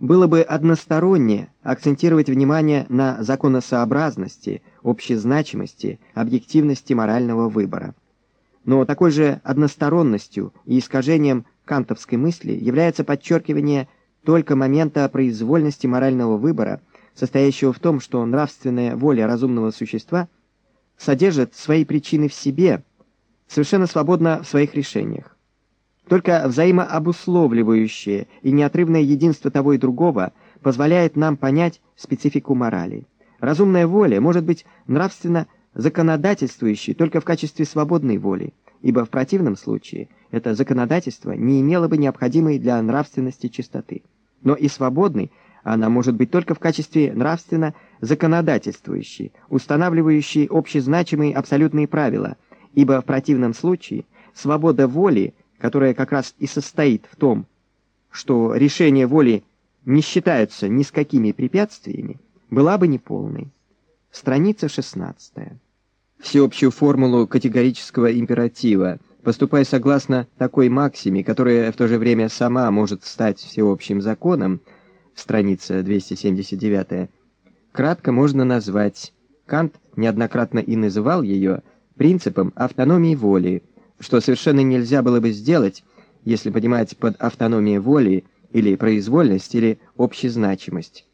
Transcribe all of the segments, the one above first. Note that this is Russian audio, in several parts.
было бы односторонне акцентировать внимание на законосообразности, общезначимости, объективности морального выбора. Но такой же односторонностью и искажением кантовской мысли является подчеркивание только момента произвольности морального выбора, состоящего в том, что нравственная воля разумного существа содержит свои причины в себе, совершенно свободно в своих решениях. Только взаимообусловливающее и неотрывное единство того и другого позволяет нам понять специфику морали. Разумная воля может быть нравственно законодательствующей только в качестве свободной воли, ибо в противном случае это законодательство не имело бы необходимой для нравственности чистоты. Но и свободной она может быть только в качестве нравственно законодательствующей, устанавливающей общезначимые абсолютные правила, ибо в противном случае свобода воли – которая как раз и состоит в том, что решение воли не считаются ни с какими препятствиями, была бы неполной. Страница 16. Всеобщую формулу категорического императива, поступая согласно такой максиме, которая в то же время сама может стать всеобщим законом, страница 279, кратко можно назвать, Кант неоднократно и называл ее, принципом автономии воли, что совершенно нельзя было бы сделать, если понимать под автономией воли или произвольность или общезначимость.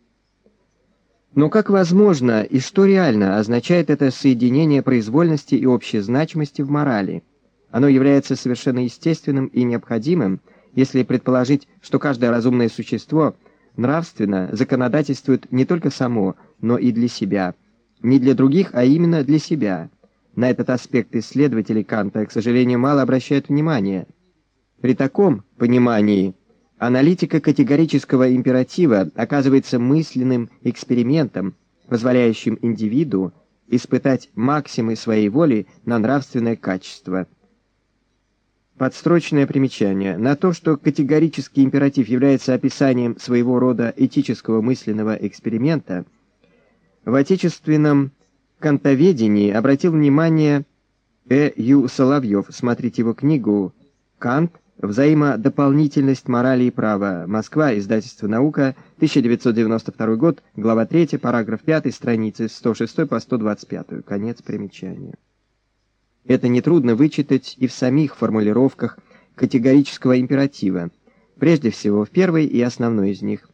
Но как возможно и что реально означает это соединение произвольности и общезначимости в морали? Оно является совершенно естественным и необходимым, если предположить, что каждое разумное существо нравственно законодательствует не только само, но и для себя, не для других, а именно для себя – на этот аспект исследователи Канта, к сожалению, мало обращают внимания. При таком понимании аналитика категорического императива оказывается мысленным экспериментом, позволяющим индивиду испытать максимы своей воли на нравственное качество. Подстрочное примечание. На то, что категорический императив является описанием своего рода этического мысленного эксперимента, в отечественном кантоведении обратил внимание Э. Ю. Соловьев. Смотрите его книгу «Кант. Взаимодополнительность морали и права. Москва. Издательство «Наука». 1992 год. Глава 3. Параграф 5. Страницы 106 по 125. Конец примечания. Это нетрудно вычитать и в самих формулировках категорического императива. Прежде всего, в первой и основной из них.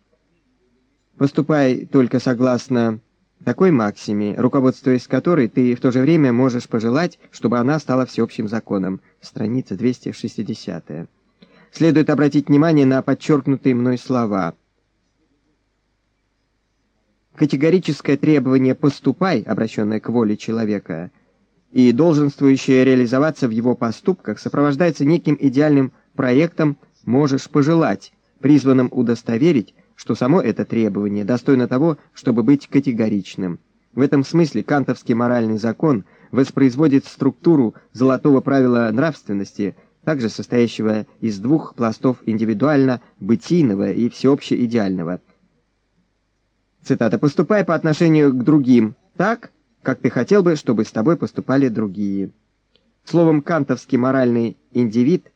Поступай только согласно такой максиме, руководствуясь которой ты в то же время можешь пожелать, чтобы она стала всеобщим законом. Страница 260. Следует обратить внимание на подчеркнутые мной слова. Категорическое требование «поступай», обращенное к воле человека, и долженствующее реализоваться в его поступках, сопровождается неким идеальным проектом «можешь пожелать», призванным удостоверить, что само это требование достойно того, чтобы быть категоричным. В этом смысле кантовский моральный закон воспроизводит структуру золотого правила нравственности, также состоящего из двух пластов индивидуально-бытийного и всеобще-идеального. Цитата. «Поступай по отношению к другим так, как ты хотел бы, чтобы с тобой поступали другие». Словом, кантовский моральный индивид,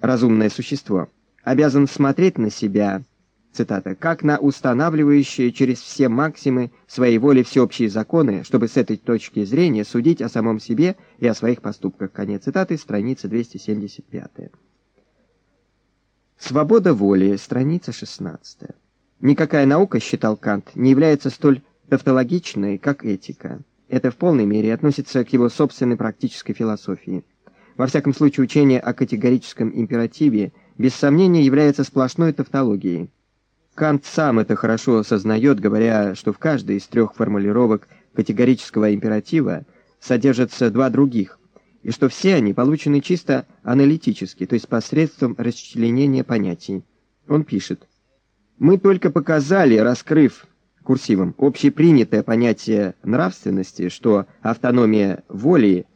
разумное существо, обязан смотреть на себя – цитата, «как на устанавливающие через все максимы своей воли всеобщие законы, чтобы с этой точки зрения судить о самом себе и о своих поступках». Конец цитаты, страница 275. Свобода воли, страница 16. Никакая наука, считал Кант, не является столь тавтологичной, как этика. Это в полной мере относится к его собственной практической философии. Во всяком случае, учение о категорическом императиве без сомнения является сплошной тавтологией. Кант сам это хорошо осознает, говоря, что в каждой из трех формулировок категорического императива содержатся два других, и что все они получены чисто аналитически, то есть посредством расчленения понятий. Он пишет, «Мы только показали, раскрыв курсивом общепринятое понятие нравственности, что автономия воли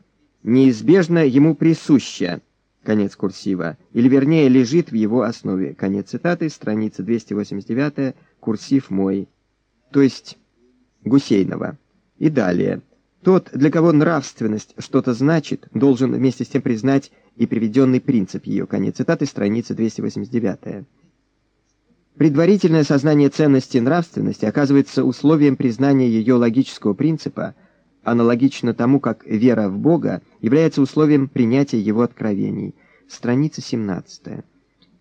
неизбежно ему присуща, конец курсива, или вернее лежит в его основе, конец цитаты, страница 289, курсив мой, то есть Гусейнова. И далее. Тот, для кого нравственность что-то значит, должен вместе с тем признать и приведенный принцип ее, конец цитаты, страница 289. Предварительное сознание ценности нравственности оказывается условием признания ее логического принципа, аналогично тому, как вера в Бога является условием принятия его откровений. Страница 17.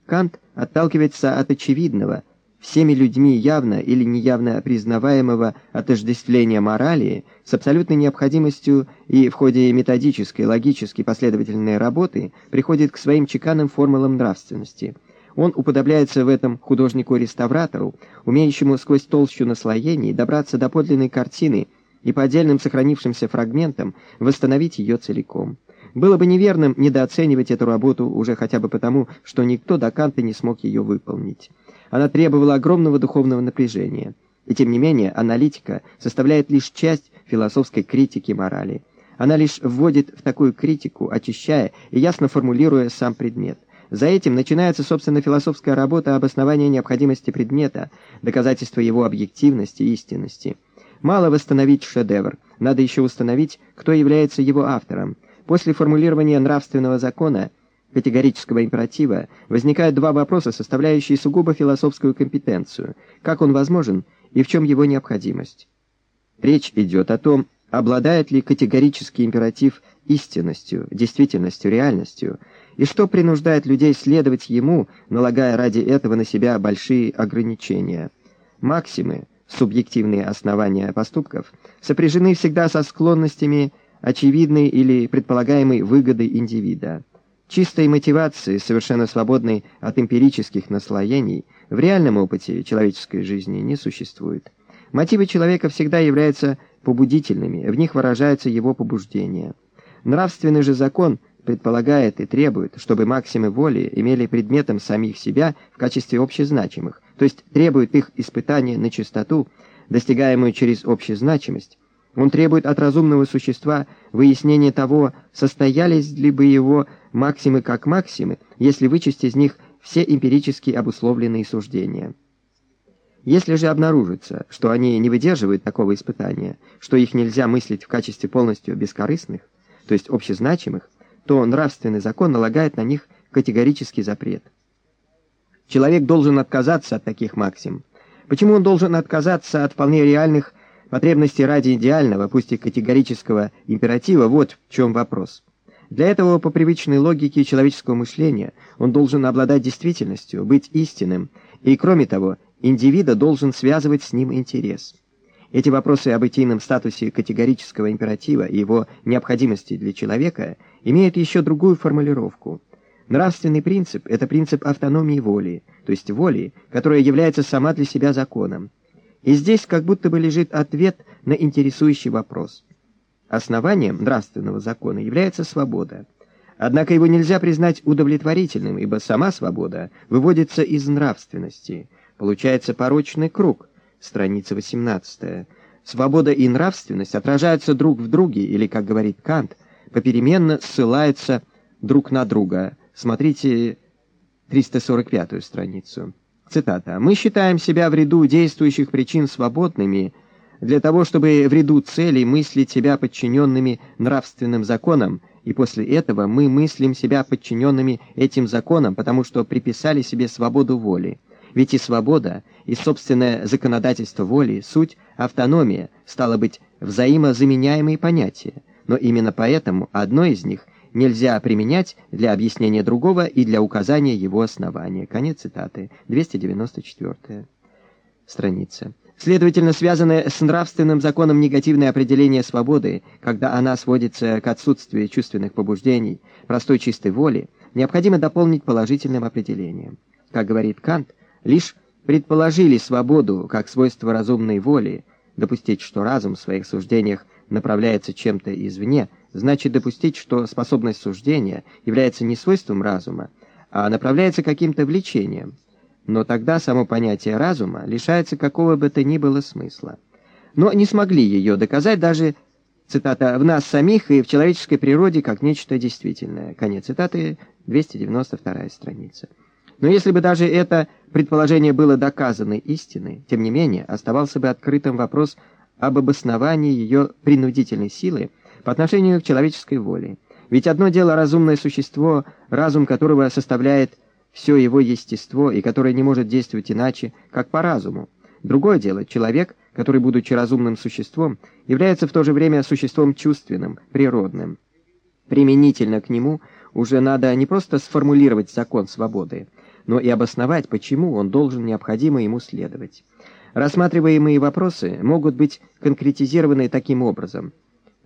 Кант отталкивается от очевидного, всеми людьми явно или неявно признаваемого отождествления морали с абсолютной необходимостью и в ходе методической, логически последовательной работы приходит к своим чеканным формулам нравственности – он уподобляется в этом художнику-реставратору, умеющему сквозь толщу наслоений добраться до подлинной картины и по отдельным сохранившимся фрагментам восстановить ее целиком. Было бы неверным недооценивать эту работу уже хотя бы потому, что никто до Канта не смог ее выполнить. Она требовала огромного духовного напряжения. И тем не менее, аналитика составляет лишь часть философской критики морали. Она лишь вводит в такую критику, очищая и ясно формулируя сам предмет. За этим начинается, собственно, философская работа обоснования необходимости предмета, доказательства его объективности и истинности. Мало восстановить шедевр, надо еще установить, кто является его автором. После формулирования нравственного закона, категорического императива, возникают два вопроса, составляющие сугубо философскую компетенцию. Как он возможен и в чем его необходимость? Речь идет о том, обладает ли категорический императив истинностью, действительностью, реальностью, и что принуждает людей следовать ему, налагая ради этого на себя большие ограничения. Максимы, субъективные основания поступков, сопряжены всегда со склонностями очевидной или предполагаемой выгоды индивида. Чистой мотивации, совершенно свободной от эмпирических наслоений, в реальном опыте человеческой жизни не существует. Мотивы человека всегда являются побудительными, в них выражаются его побуждения. Нравственный же закон предполагает и требует, чтобы максимы воли имели предметом самих себя в качестве общезначимых, то есть требует их испытания на чистоту, достигаемую через общезначимость. Он требует от разумного существа выяснения того, состоялись ли бы его максимы как максимы, если вычесть из них все эмпирически обусловленные суждения. Если же обнаружится, что они не выдерживают такого испытания, что их нельзя мыслить в качестве полностью бескорыстных, то есть общезначимых, то нравственный закон налагает на них категорический запрет. Человек должен отказаться от таких максим. Почему он должен отказаться от вполне реальных потребностей ради идеального, пусть и категорического императива, вот в чем вопрос. Для этого, по привычной логике человеческого мышления, он должен обладать действительностью, быть истинным, и, кроме того, индивида должен связывать с ним интерес. Эти вопросы об этийном статусе категорического императива и его необходимости для человека имеют еще другую формулировку. Нравственный принцип – это принцип автономии воли, то есть воли, которая является сама для себя законом. И здесь как будто бы лежит ответ на интересующий вопрос. Основанием нравственного закона является свобода. Однако его нельзя признать удовлетворительным, ибо сама свобода выводится из нравственности. Получается порочный круг – страница 18. Свобода и нравственность отражаются друг в друге, или, как говорит Кант, попеременно ссылаются друг на друга. Смотрите 345 страницу. Цитата. «Мы считаем себя в ряду действующих причин свободными для того, чтобы в ряду целей мыслить себя подчиненными нравственным законам, и после этого мы мыслим себя подчиненными этим законам, потому что приписали себе свободу воли. Ведь и свобода, и собственное законодательство воли, суть автономия, стало быть, взаимозаменяемые понятия, но именно поэтому одно из них нельзя применять для объяснения другого и для указания его основания. Конец цитаты. 294 страница. Следовательно, связанное с нравственным законом негативное определение свободы, когда она сводится к отсутствию чувственных побуждений, простой чистой воли, необходимо дополнить положительным определением. Как говорит Кант, лишь предположили свободу как свойство разумной воли, допустить, что разум в своих суждениях направляется чем-то извне, значит допустить, что способность суждения является не свойством разума, а направляется каким-то влечением. Но тогда само понятие разума лишается какого бы то ни было смысла. Но не смогли ее доказать даже, цитата, «в нас самих и в человеческой природе как нечто действительное». Конец цитаты, 292 страница. Но если бы даже это предположение было доказано истиной, тем не менее оставался бы открытым вопрос об обосновании ее принудительной силы по отношению к человеческой воле. Ведь одно дело разумное существо, разум которого составляет все его естество и которое не может действовать иначе, как по разуму. Другое дело, человек, который, будучи разумным существом, является в то же время существом чувственным, природным. Применительно к нему уже надо не просто сформулировать закон свободы, но и обосновать, почему он должен необходимо ему следовать. Рассматриваемые вопросы могут быть конкретизированы таким образом.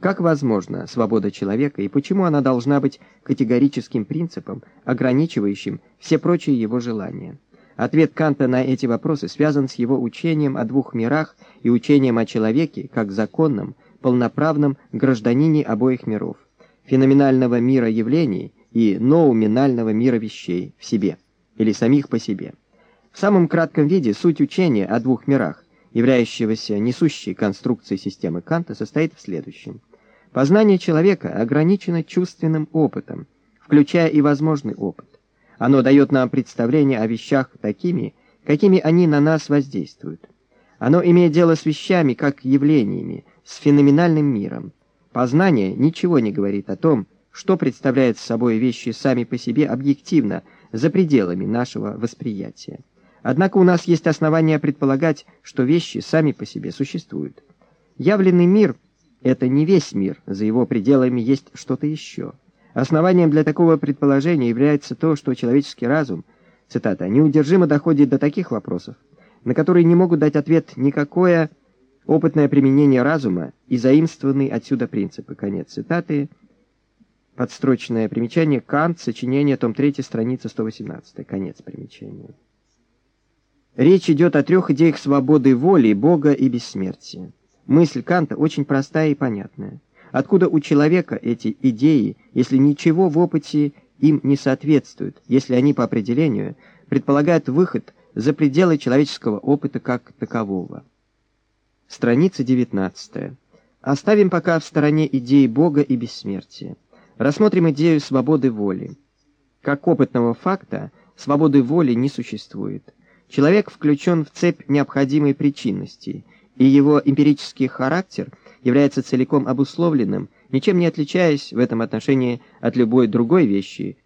Как возможна свобода человека и почему она должна быть категорическим принципом, ограничивающим все прочие его желания? Ответ Канта на эти вопросы связан с его учением о двух мирах и учением о человеке как законном, полноправном гражданине обоих миров, феноменального мира явлений и ноуминального мира вещей в себе, или самих по себе. В самом кратком виде суть учения о двух мирах, являющегося несущей конструкцией системы Канта, состоит в следующем. Познание человека ограничено чувственным опытом, включая и возможный опыт. Оно дает нам представление о вещах такими, какими они на нас воздействуют. Оно имеет дело с вещами как явлениями, с феноменальным миром. Познание ничего не говорит о том, что представляют собой вещи сами по себе объективно, за пределами нашего восприятия. Однако у нас есть основания предполагать, что вещи сами по себе существуют. Явленный мир — это не весь мир, за его пределами есть что-то еще. Основанием для такого предположения является то, что человеческий разум, цитата, «неудержимо доходит до таких вопросов, на которые не могут дать ответ никакое опытное применение разума и заимствованные отсюда принципы». Конец цитаты. Подстрочное примечание Кант, сочинение, том 3, страница 118. Конец примечания. Речь идет о трех идеях свободы воли, Бога и бессмертия. Мысль Канта очень простая и понятная. Откуда у человека эти идеи, если ничего в опыте им не соответствует, если они по определению предполагают выход за пределы человеческого опыта как такового? Страница 19. Оставим пока в стороне идеи Бога и бессмертия. Рассмотрим идею свободы воли. Как опытного факта, свободы воли не существует. Человек включен в цепь необходимой причинности, и его эмпирический характер является целиком обусловленным, ничем не отличаясь в этом отношении от любой другой вещи.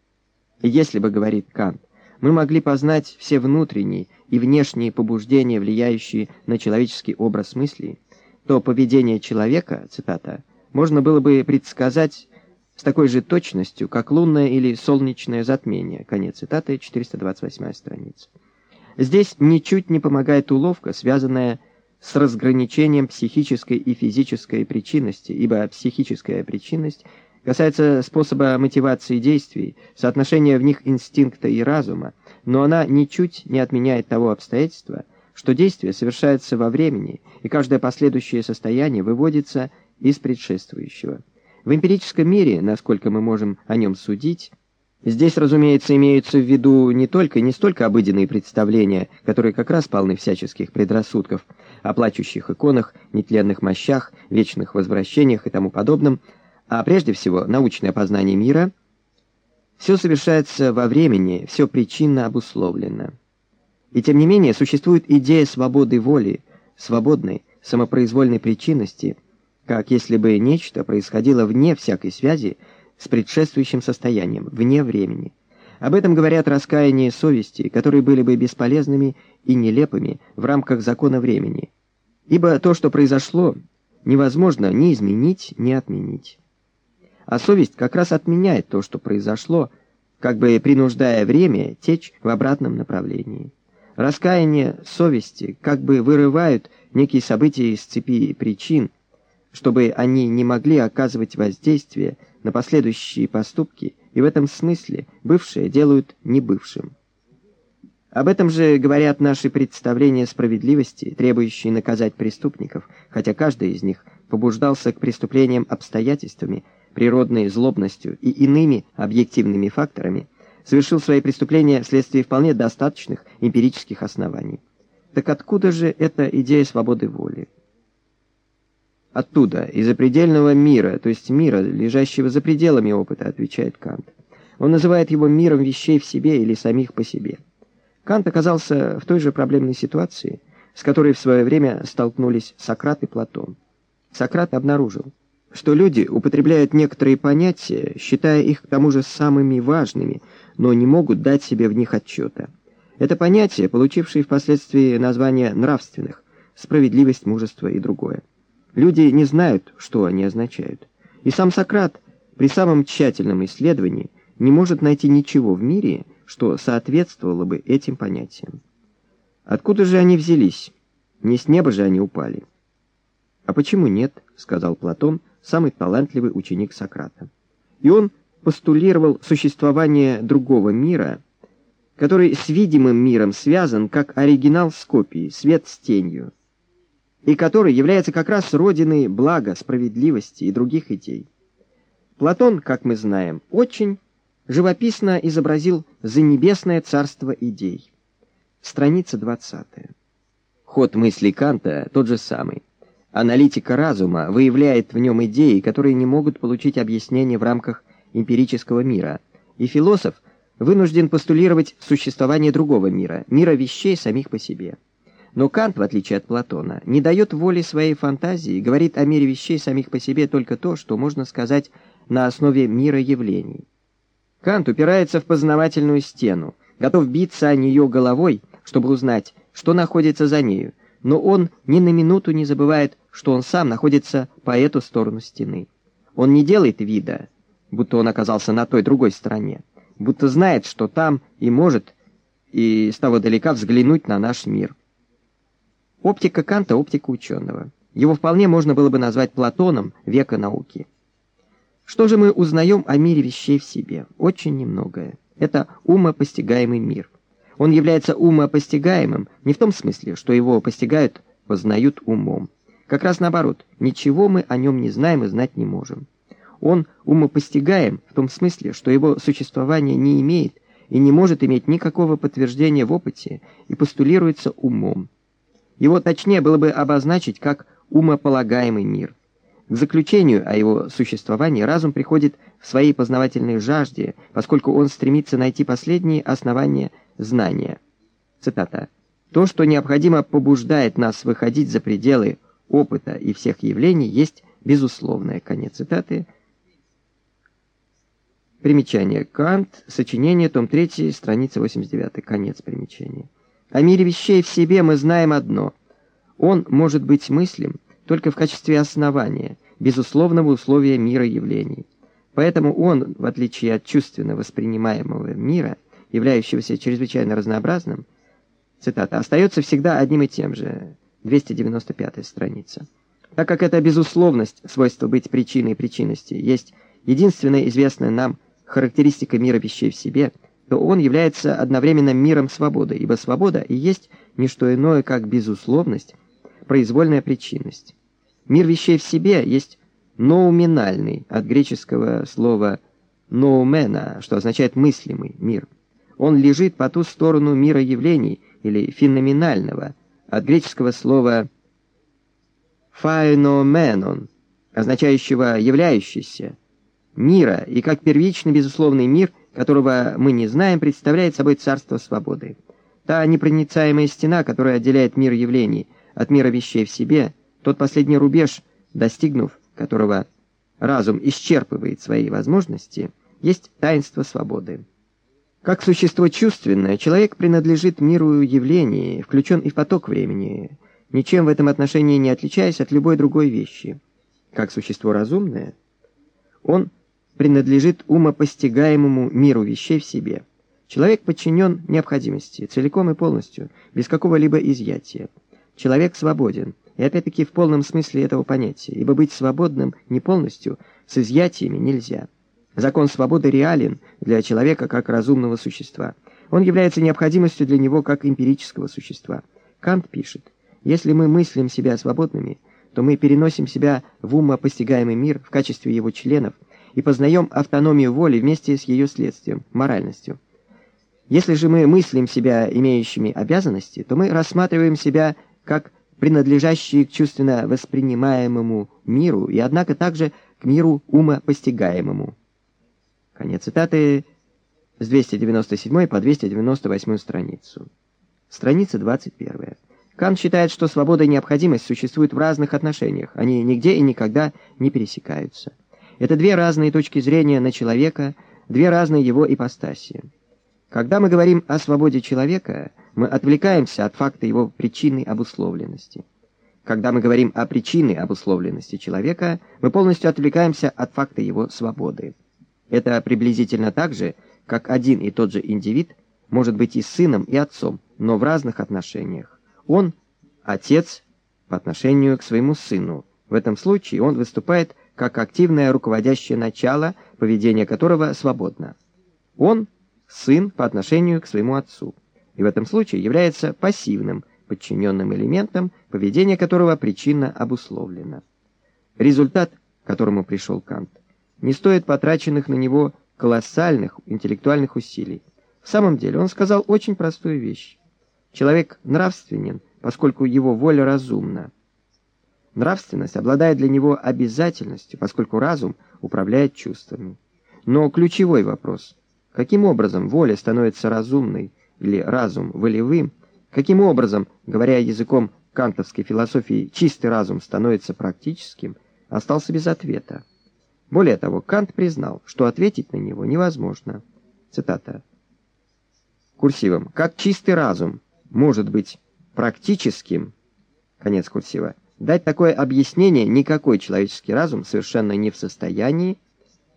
Если бы, говорит Кант, мы могли познать все внутренние и внешние побуждения, влияющие на человеческий образ мысли, то поведение человека, цитата, можно было бы предсказать с такой же точностью, как лунное или солнечное затмение. Конец цитаты, 428 страница. Здесь ничуть не помогает уловка, связанная с разграничением психической и физической причинности, ибо психическая причинность касается способа мотивации действий, соотношения в них инстинкта и разума, но она ничуть не отменяет того обстоятельства, что действие совершается во времени, и каждое последующее состояние выводится из предшествующего. В эмпирическом мире, насколько мы можем о нем судить, Здесь, разумеется, имеются в виду не только не столько обыденные представления, которые как раз полны всяческих предрассудков, о плачущих иконах, нетленных мощах, вечных возвращениях и тому подобном, а прежде всего научное познание мира. Все совершается во времени, все причинно обусловлено. И тем не менее существует идея свободы воли, свободной, самопроизвольной причинности, как если бы нечто происходило вне всякой связи с предшествующим состоянием, вне времени. Об этом говорят раскаяние совести, которые были бы бесполезными и нелепыми в рамках закона времени. Ибо то, что произошло, невозможно ни изменить, ни отменить. А совесть как раз отменяет то, что произошло, как бы принуждая время течь в обратном направлении. Раскаяние совести как бы вырывают некие события из цепи причин, чтобы они не могли оказывать воздействие на последующие поступки, и в этом смысле бывшее делают небывшим. Об этом же говорят наши представления справедливости, требующие наказать преступников, хотя каждый из них побуждался к преступлениям обстоятельствами, природной злобностью и иными объективными факторами, совершил свои преступления вследствие вполне достаточных эмпирических оснований. Так откуда же эта идея свободы воли? Оттуда, из запредельного мира, то есть мира, лежащего за пределами опыта, отвечает Кант. Он называет его миром вещей в себе или самих по себе. Кант оказался в той же проблемной ситуации, с которой в свое время столкнулись Сократ и Платон. Сократ обнаружил, что люди употребляют некоторые понятия, считая их к тому же самыми важными, но не могут дать себе в них отчета. Это понятие, получившее впоследствии название нравственных, справедливость, мужество и другое. Люди не знают, что они означают. И сам Сократ при самом тщательном исследовании не может найти ничего в мире, что соответствовало бы этим понятиям. Откуда же они взялись? Не с неба же они упали. «А почему нет?» — сказал Платон, самый талантливый ученик Сократа. И он постулировал существование другого мира, который с видимым миром связан, как оригинал с копией, свет с тенью, и который является как раз родиной блага, справедливости и других идей. Платон, как мы знаем, очень живописно изобразил занебесное царство идей. Страница 20. Ход мысли Канта тот же самый. Аналитика разума выявляет в нем идеи, которые не могут получить объяснение в рамках эмпирического мира, и философ вынужден постулировать существование другого мира, мира вещей самих по себе. Но Кант, в отличие от Платона, не дает воли своей фантазии, говорит о мире вещей самих по себе только то, что можно сказать на основе мира явлений. Кант упирается в познавательную стену, готов биться о нее головой, чтобы узнать, что находится за нею, но он ни на минуту не забывает, что он сам находится по эту сторону стены. Он не делает вида, будто он оказался на той другой стороне, будто знает, что там и может, и с того далека взглянуть на наш мир. Оптика Канта — оптика ученого. Его вполне можно было бы назвать Платоном века науки. Что же мы узнаем о мире вещей в себе? Очень немногое. Это умопостигаемый мир. Он является умопостигаемым не в том смысле, что его постигают, познают умом. Как раз наоборот, ничего мы о нем не знаем и знать не можем. Он умопостигаем в том смысле, что его существование не имеет и не может иметь никакого подтверждения в опыте и постулируется умом. Его точнее было бы обозначить как умополагаемый мир. К заключению о его существовании разум приходит в своей познавательной жажде, поскольку он стремится найти последние основания знания. Цитата. «То, что необходимо побуждает нас выходить за пределы опыта и всех явлений, есть безусловное». Конец цитаты. Примечание. Кант. Сочинение. Том 3. Страница 89. Конец примечания. О мире вещей в себе мы знаем одно. Он может быть мыслим только в качестве основания, безусловного условия мира явлений. Поэтому он, в отличие от чувственно воспринимаемого мира, являющегося чрезвычайно разнообразным, цитата, остается всегда одним и тем же, 295 страница. Так как эта безусловность, свойство быть причиной причинности, есть единственная известная нам характеристика мира вещей в себе, то он является одновременно миром свободы, ибо свобода и есть не что иное, как безусловность, произвольная причинность. Мир вещей в себе есть ноуминальный, от греческого слова «ноумена», что означает «мыслимый мир». Он лежит по ту сторону мира явлений или феноменального, от греческого слова «фаэноменон», означающего «являющийся», мира, и как первичный безусловный мир, которого мы не знаем, представляет собой царство свободы. Та непроницаемая стена, которая отделяет мир явлений от мира вещей в себе, тот последний рубеж, достигнув которого разум исчерпывает свои возможности, есть таинство свободы. Как существо чувственное, человек принадлежит миру явлений, включен и в поток времени, ничем в этом отношении не отличаясь от любой другой вещи. Как существо разумное, он принадлежит умопостигаемому миру вещей в себе. Человек подчинен необходимости, целиком и полностью, без какого-либо изъятия. Человек свободен, и опять-таки в полном смысле этого понятия, ибо быть свободным не полностью, с изъятиями нельзя. Закон свободы реален для человека как разумного существа. Он является необходимостью для него как эмпирического существа. Кант пишет, если мы мыслим себя свободными, то мы переносим себя в умопостигаемый мир в качестве его членов и познаем автономию воли вместе с ее следствием, моральностью. Если же мы мыслим себя имеющими обязанности, то мы рассматриваем себя как принадлежащие к чувственно воспринимаемому миру и, однако, также к миру умопостигаемому. Конец цитаты с 297 по 298 страницу. Страница 21. Кант считает, что свобода и необходимость существуют в разных отношениях, они нигде и никогда не пересекаются. Это две разные точки зрения на человека, две разные его ипостаси. Когда мы говорим о свободе человека, мы отвлекаемся от факта его причинной обусловленности. Когда мы говорим о причинной обусловленности человека, мы полностью отвлекаемся от факта его свободы. Это приблизительно так же, как один и тот же индивид может быть и сыном, и отцом, но в разных отношениях. Он – отец по отношению к своему сыну. В этом случае он выступает как активное руководящее начало, поведение которого свободно. Он – сын по отношению к своему отцу, и в этом случае является пассивным – подчиненным элементом, поведение которого причинно обусловлено. Результат, к которому пришел Кант, не стоит потраченных на него колоссальных интеллектуальных усилий. В самом деле он сказал очень простую вещь. Человек нравственен, поскольку его воля разумна. Нравственность обладает для него обязательностью, поскольку разум управляет чувствами. Но ключевой вопрос – каким образом воля становится разумной или разум волевым – Каким образом, говоря языком кантовской философии, чистый разум становится практическим, остался без ответа. Более того, Кант признал, что ответить на него невозможно. Цитата. Курсивом. «Как чистый разум может быть практическим?» Конец курсива. Дать такое объяснение никакой человеческий разум совершенно не в состоянии,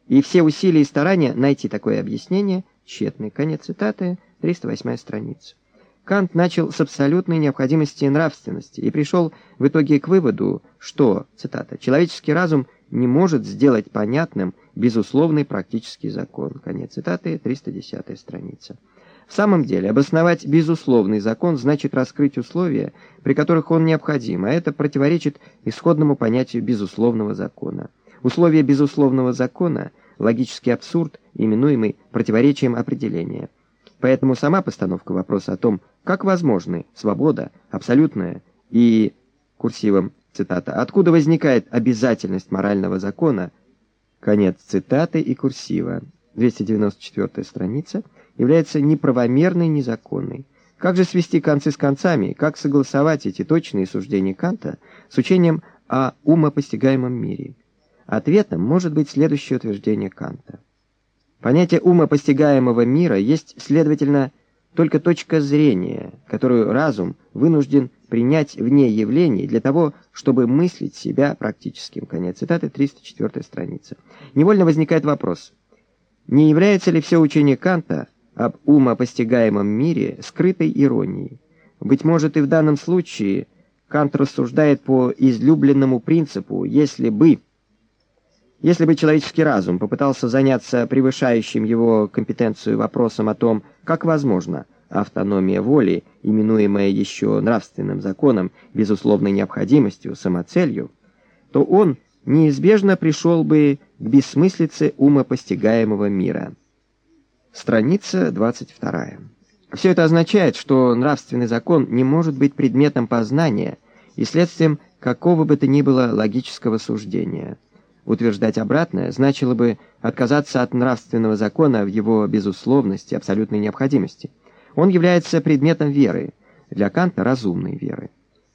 и все усилия и старания найти такое объяснение тщетны. Конец цитаты, 308 страница. Кант начал с абсолютной необходимости нравственности и пришел в итоге к выводу, что, цитата, «человеческий разум не может сделать понятным безусловный практический закон». Конец цитаты, 310 страница. В самом деле, обосновать безусловный закон значит раскрыть условия, при которых он необходим, а это противоречит исходному понятию безусловного закона. Условия безусловного закона – логический абсурд, именуемый противоречием определения – Поэтому сама постановка вопроса о том, как возможны свобода, абсолютная и, курсивом, цитата, откуда возникает обязательность морального закона, конец цитаты и курсива, 294 страница, является неправомерной, незаконной. Как же свести концы с концами, как согласовать эти точные суждения Канта с учением о умопостигаемом мире? Ответом может быть следующее утверждение Канта. Понятие ума постигаемого мира есть, следовательно, только точка зрения, которую разум вынужден принять вне явлений для того, чтобы мыслить себя практическим. Конец цитаты, 304 страница. Невольно возникает вопрос, не является ли все учение Канта об умопостигаемом мире скрытой иронией? Быть может, и в данном случае Кант рассуждает по излюбленному принципу «если бы...» Если бы человеческий разум попытался заняться превышающим его компетенцию вопросом о том, как возможно автономия воли, именуемая еще нравственным законом, безусловной необходимостью, самоцелью, то он неизбежно пришел бы к бессмыслице умопостигаемого мира. Страница 22. Все это означает, что нравственный закон не может быть предметом познания и следствием какого бы то ни было логического суждения – Утверждать обратное значило бы отказаться от нравственного закона в его безусловности, абсолютной необходимости. Он является предметом веры, для Канта разумной веры.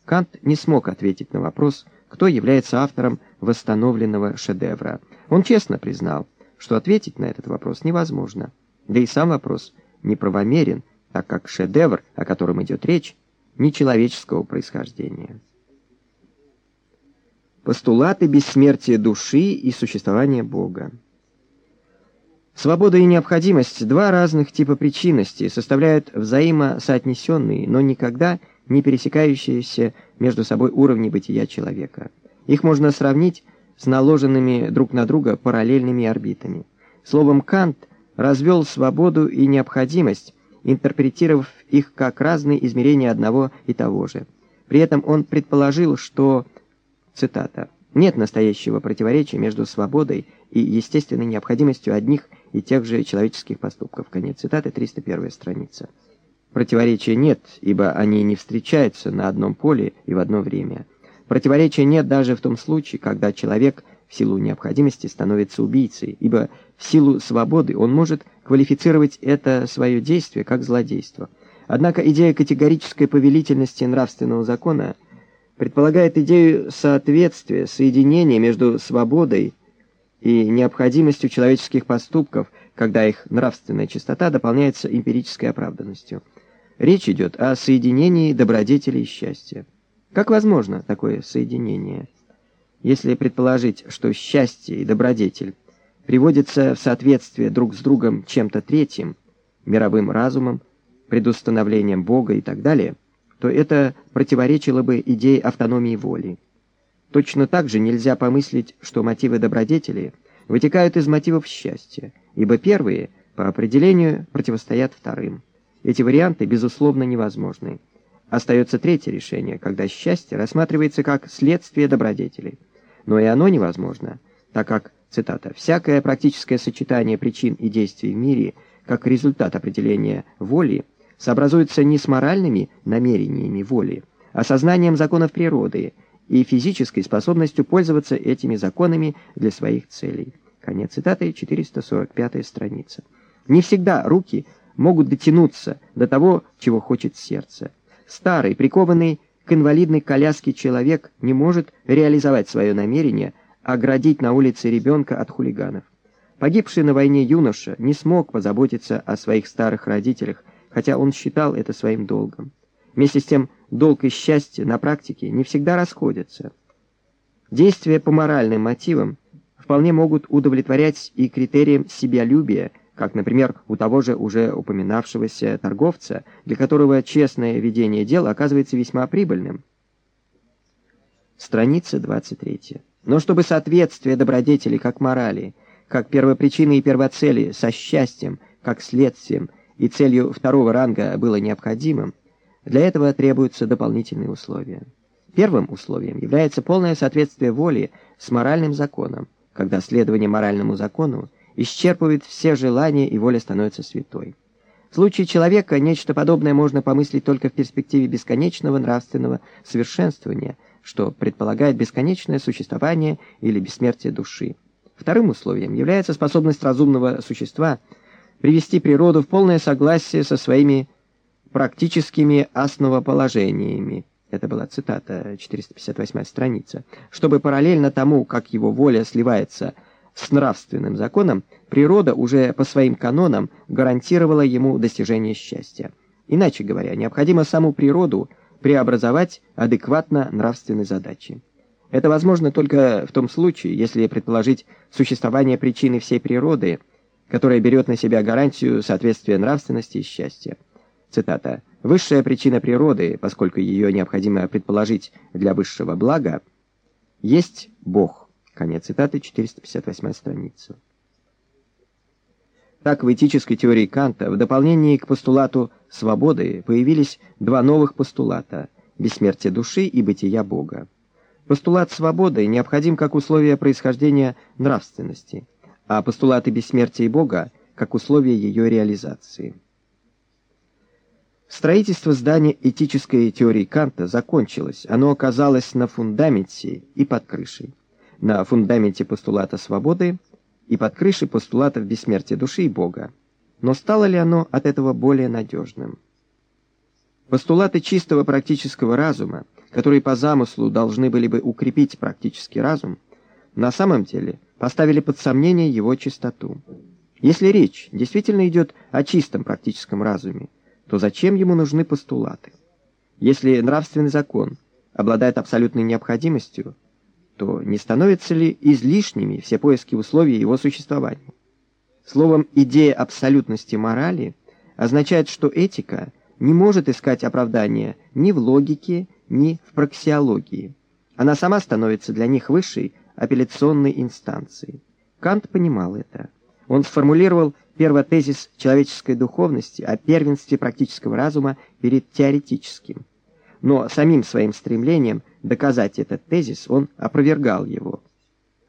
Кант не смог ответить на вопрос, кто является автором восстановленного шедевра. Он честно признал, что ответить на этот вопрос невозможно. Да и сам вопрос неправомерен, так как шедевр, о котором идет речь, не человеческого происхождения постулаты бессмертия души и существования Бога. Свобода и необходимость – два разных типа причинности, составляют взаимосоотнесенные, но никогда не пересекающиеся между собой уровни бытия человека. Их можно сравнить с наложенными друг на друга параллельными орбитами. Словом, Кант развел свободу и необходимость, интерпретировав их как разные измерения одного и того же. При этом он предположил, что Цитата. «Нет настоящего противоречия между свободой и естественной необходимостью одних и тех же человеческих поступков». Конец цитаты, 301 страница. Противоречия нет, ибо они не встречаются на одном поле и в одно время. Противоречия нет даже в том случае, когда человек в силу необходимости становится убийцей, ибо в силу свободы он может квалифицировать это свое действие как злодейство. Однако идея категорической повелительности нравственного закона – предполагает идею соответствия, соединения между свободой и необходимостью человеческих поступков когда их нравственная чистота дополняется эмпирической оправданностью. Речь идет о соединении добродетели и счастья. Как возможно такое соединение? Если предположить, что счастье и добродетель приводятся в соответствие друг с другом чем-то третьим, мировым разумом, предустановлением Бога и так далее, то это противоречило бы идее автономии воли. Точно так же нельзя помыслить, что мотивы добродетели вытекают из мотивов счастья, ибо первые, по определению, противостоят вторым. Эти варианты, безусловно, невозможны. Остается третье решение, когда счастье рассматривается как следствие добродетели. Но и оно невозможно, так как, цитата, «всякое практическое сочетание причин и действий в мире, как результат определения воли, сообразуется не с моральными намерениями воли, а сознанием законов природы и физической способностью пользоваться этими законами для своих целей». Конец цитаты, 445 страница. Не всегда руки могут дотянуться до того, чего хочет сердце. Старый, прикованный к инвалидной коляске человек не может реализовать свое намерение оградить на улице ребенка от хулиганов. Погибший на войне юноша не смог позаботиться о своих старых родителях, хотя он считал это своим долгом. Вместе с тем, долг и счастье на практике не всегда расходятся. Действия по моральным мотивам вполне могут удовлетворять и критериям себялюбия, как, например, у того же уже упоминавшегося торговца, для которого честное ведение дел оказывается весьма прибыльным. Страница 23. Но чтобы соответствие добродетели как морали, как первопричины и первоцели со счастьем, как следствием и целью второго ранга было необходимым, для этого требуются дополнительные условия. Первым условием является полное соответствие воли с моральным законом, когда следование моральному закону исчерпывает все желания и воля становится святой. В случае человека нечто подобное можно помыслить только в перспективе бесконечного нравственного совершенствования, что предполагает бесконечное существование или бессмертие души. Вторым условием является способность разумного существа привести природу в полное согласие со своими практическими основоположениями. Это была цитата, 458 страница. Чтобы параллельно тому, как его воля сливается с нравственным законом, природа уже по своим канонам гарантировала ему достижение счастья. Иначе говоря, необходимо саму природу преобразовать адекватно нравственной задаче. Это возможно только в том случае, если предположить существование причины всей природы, которая берет на себя гарантию соответствия нравственности и счастья. Цитата. «Высшая причина природы, поскольку ее необходимо предположить для высшего блага, есть Бог». Конец цитаты, 458 страница. Так, в этической теории Канта в дополнение к постулату свободы появились два новых постулата – бессмертие души и бытия Бога. Постулат свободы необходим как условие происхождения нравственности, а постулаты бессмертия Бога – как условие ее реализации. Строительство здания этической теории Канта закончилось, оно оказалось на фундаменте и под крышей на фундаменте постулата свободы и под крышей постулатов бессмертия души и Бога. Но стало ли оно от этого более надежным? Постулаты чистого практического разума, которые по замыслу должны были бы укрепить практический разум, на самом деле поставили под сомнение его чистоту. Если речь действительно идет о чистом практическом разуме, то зачем ему нужны постулаты? Если нравственный закон обладает абсолютной необходимостью, то не становятся ли излишними все поиски условий его существования? Словом, идея абсолютности морали означает, что этика не может искать оправдания ни в логике, ни в праксиологии. Она сама становится для них высшей апелляционной инстанцией. Кант понимал это. Он сформулировал первый тезис человеческой духовности о первенстве практического разума перед теоретическим. Но самим своим стремлением – доказать этот тезис, он опровергал его.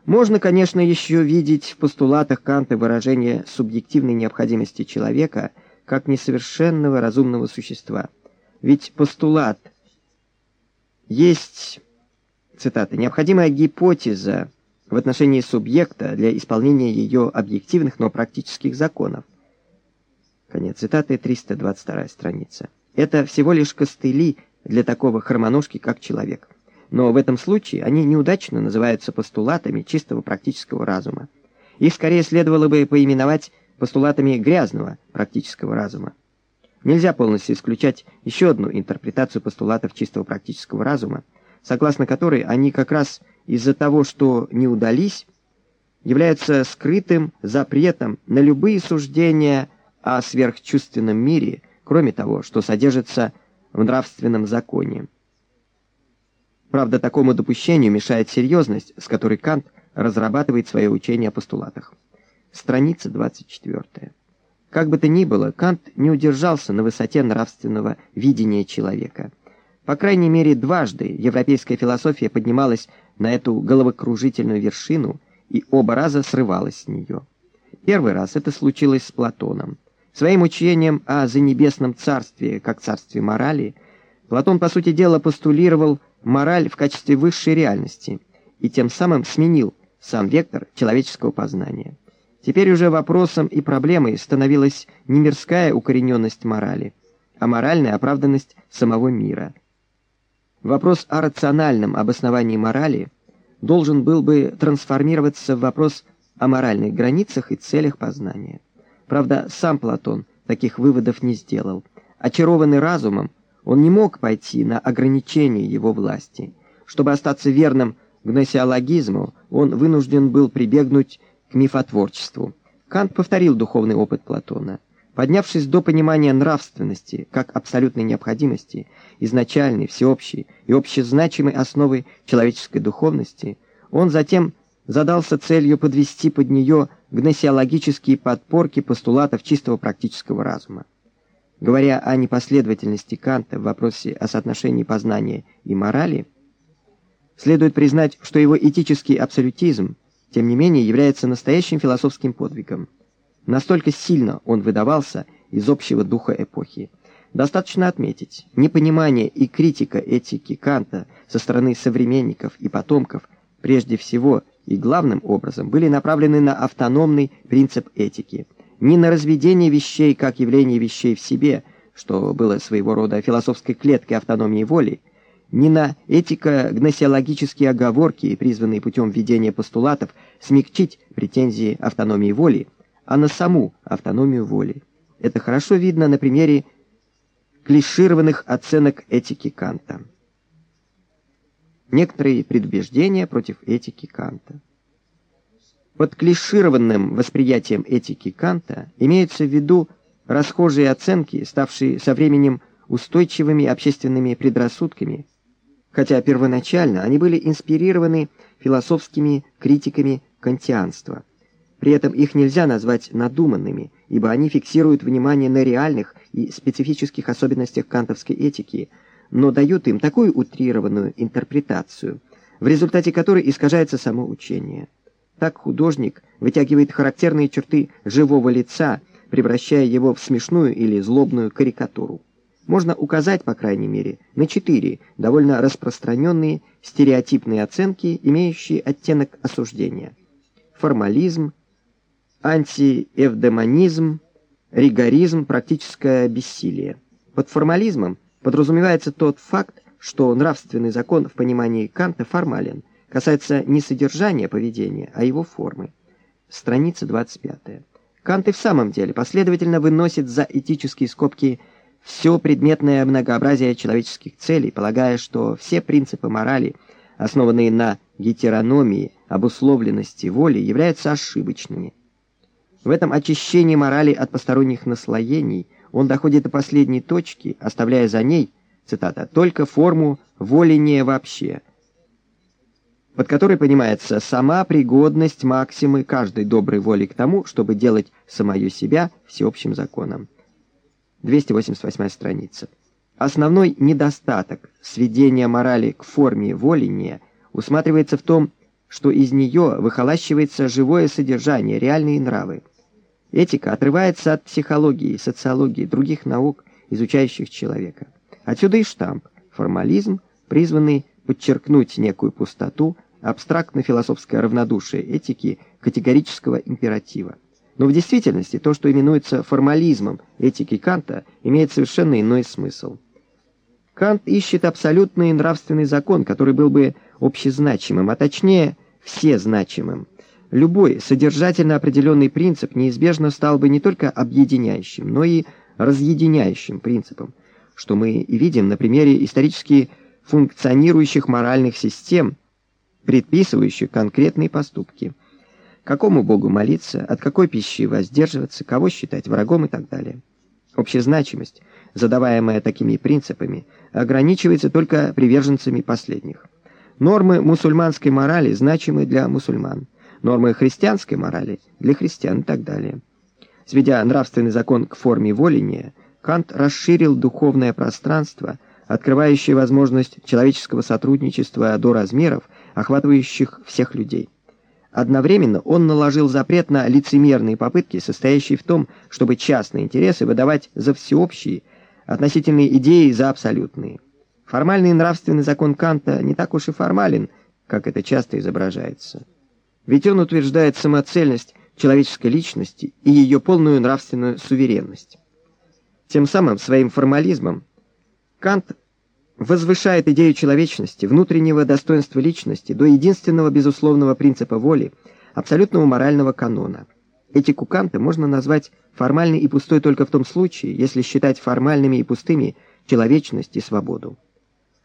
Можно, конечно, еще видеть в постулатах Канта выражение субъективной необходимости человека как несовершенного разумного существа. Ведь постулат есть, цитата, «необходимая гипотеза в отношении субъекта для исполнения ее объективных, но практических законов». Конец цитаты, 322 страница. Это всего лишь костыли для такого хромоножки, как человек но в этом случае они неудачно называются постулатами чистого практического разума. Их скорее следовало бы поименовать постулатами грязного практического разума. Нельзя полностью исключать еще одну интерпретацию постулатов чистого практического разума, согласно которой они как раз из-за того, что не удались, являются скрытым запретом на любые суждения о сверхчувственном мире, кроме того, что содержится в нравственном законе. Правда, такому допущению мешает серьезность, с которой Кант разрабатывает свое учение о постулатах. Страница 24. Как бы то ни было, Кант не удержался на высоте нравственного видения человека. По крайней мере, дважды европейская философия поднималась на эту головокружительную вершину и оба раза срывалась с нее. Первый раз это случилось с Платоном. Своим учением о занебесном царстве, как царстве морали, Платон, по сути дела, постулировал мораль в качестве высшей реальности и тем самым сменил сам вектор человеческого познания. Теперь уже вопросом и проблемой становилась не мирская укорененность морали, а моральная оправданность самого мира. Вопрос о рациональном обосновании морали должен был бы трансформироваться в вопрос о моральных границах и целях познания. Правда, сам Платон таких выводов не сделал. Очарованный разумом, он не мог пойти на ограничение его власти. Чтобы остаться верным гносеологизму, он вынужден был прибегнуть к мифотворчеству. Кант повторил духовный опыт Платона. Поднявшись до понимания нравственности как абсолютной необходимости, изначальной, всеобщей и общезначимой основы человеческой духовности, он затем задался целью подвести под нее гносеологические подпорки постулатов чистого практического разума. Говоря о непоследовательности Канта в вопросе о соотношении познания и морали, следует признать, что его этический абсолютизм, тем не менее, является настоящим философским подвигом. Настолько сильно он выдавался из общего духа эпохи. Достаточно отметить, непонимание и критика этики Канта со стороны современников и потомков прежде всего и главным образом были направлены на автономный принцип этики, не на разведение вещей как явление вещей в себе, что было своего рода философской клеткой автономии воли, не на этико-гносеологические оговорки, призванные путем введения постулатов смягчить претензии автономии воли, а на саму автономию воли. Это хорошо видно на примере клишированных оценок этики Канта некоторые предубеждения против этики Канта. Под клишированным восприятием этики Канта имеются в виду расхожие оценки, ставшие со временем устойчивыми общественными предрассудками, хотя первоначально они были инспирированы философскими критиками кантианства. При этом их нельзя назвать надуманными, ибо они фиксируют внимание на реальных и специфических особенностях кантовской этики – но дают им такую утрированную интерпретацию, в результате которой искажается само учение. Так художник вытягивает характерные черты живого лица, превращая его в смешную или злобную карикатуру. Можно указать, по крайней мере, на четыре довольно распространенные стереотипные оценки, имеющие оттенок осуждения. Формализм, антиэвдемонизм, ригоризм, практическое бессилие. Под формализмом подразумевается тот факт, что нравственный закон в понимании Канта формален, касается не содержания поведения, а его формы. Страница 25. Кант и в самом деле последовательно выносит за этические скобки все предметное многообразие человеческих целей, полагая, что все принципы морали, основанные на гетерономии, обусловленности воли, являются ошибочными. В этом очищении морали от посторонних наслоений он доходит до последней точки, оставляя за ней, цитата, «только форму воления вообще», под которой понимается сама пригодность максимы каждой доброй воли к тому, чтобы делать самое себя всеобщим законом. 288 страница. Основной недостаток сведения морали к форме воления усматривается в том, что из нее выхолащивается живое содержание, реальные нравы. Этика отрывается от психологии, социологии, других наук, изучающих человека. Отсюда и штамп, формализм, призванный подчеркнуть некую пустоту, абстрактно-философское равнодушие этики категорического императива. Но в действительности то, что именуется формализмом этики Канта, имеет совершенно иной смысл. Кант ищет абсолютный нравственный закон, который был бы общезначимым, а точнее всезначимым. Любой содержательно определенный принцип неизбежно стал бы не только объединяющим, но и разъединяющим принципом, что мы и видим на примере исторически функционирующих моральных систем, предписывающих конкретные поступки. Какому Богу молиться, от какой пищи воздерживаться, кого считать врагом и так далее. Общезначимость, задаваемая такими принципами, ограничивается только приверженцами последних. Нормы мусульманской морали значимы для мусульман, нормы христианской морали для христиан и так далее. Сведя нравственный закон к форме воления, Кант расширил духовное пространство, открывающее возможность человеческого сотрудничества до размеров, охватывающих всех людей. Одновременно он наложил запрет на лицемерные попытки, состоящие в том, чтобы частные интересы выдавать за всеобщие, относительные идеи за абсолютные. Формальный нравственный закон Канта не так уж и формален, как это часто изображается. Ведь он утверждает самоцельность человеческой личности и ее полную нравственную суверенность. Тем самым своим формализмом Кант возвышает идею человечности, внутреннего достоинства личности до единственного безусловного принципа воли, абсолютного морального канона. Этику Канта можно назвать формальной и пустой только в том случае, если считать формальными и пустыми человечность и свободу.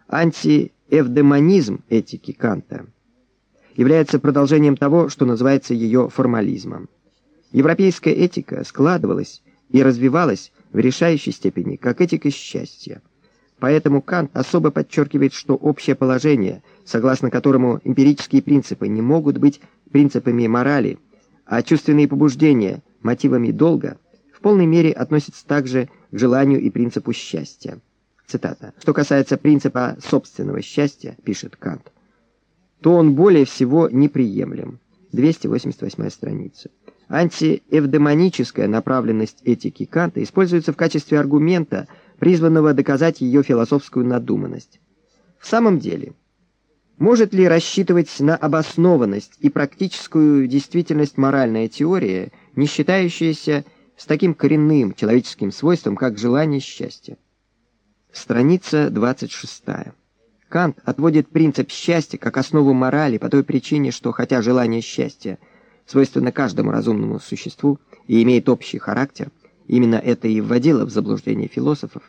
Антиэвдемонизм этики Канта является продолжением того, что называется ее формализмом. Европейская этика складывалась и развивалась в решающей степени как этика счастья. Поэтому Кант особо подчеркивает, что общее положение, согласно которому эмпирические принципы не могут быть принципами морали, а чувственные побуждения – мотивами долга, в полной мере относится также к желанию и принципу счастья. Цитата. «Что касается принципа собственного счастья, — пишет Кант, — то он более всего неприемлем». 288 страница. Антиэвдемоническая направленность этики Канта используется в качестве аргумента – призванного доказать ее философскую надуманность. В самом деле, может ли рассчитывать на обоснованность и практическую действительность моральная теория, не считающаяся с таким коренным человеческим свойством, как желание счастья? Страница 26. Кант отводит принцип счастья как основу морали по той причине, что хотя желание счастья свойственно каждому разумному существу и имеет общий характер, Именно это и вводило в заблуждение философов.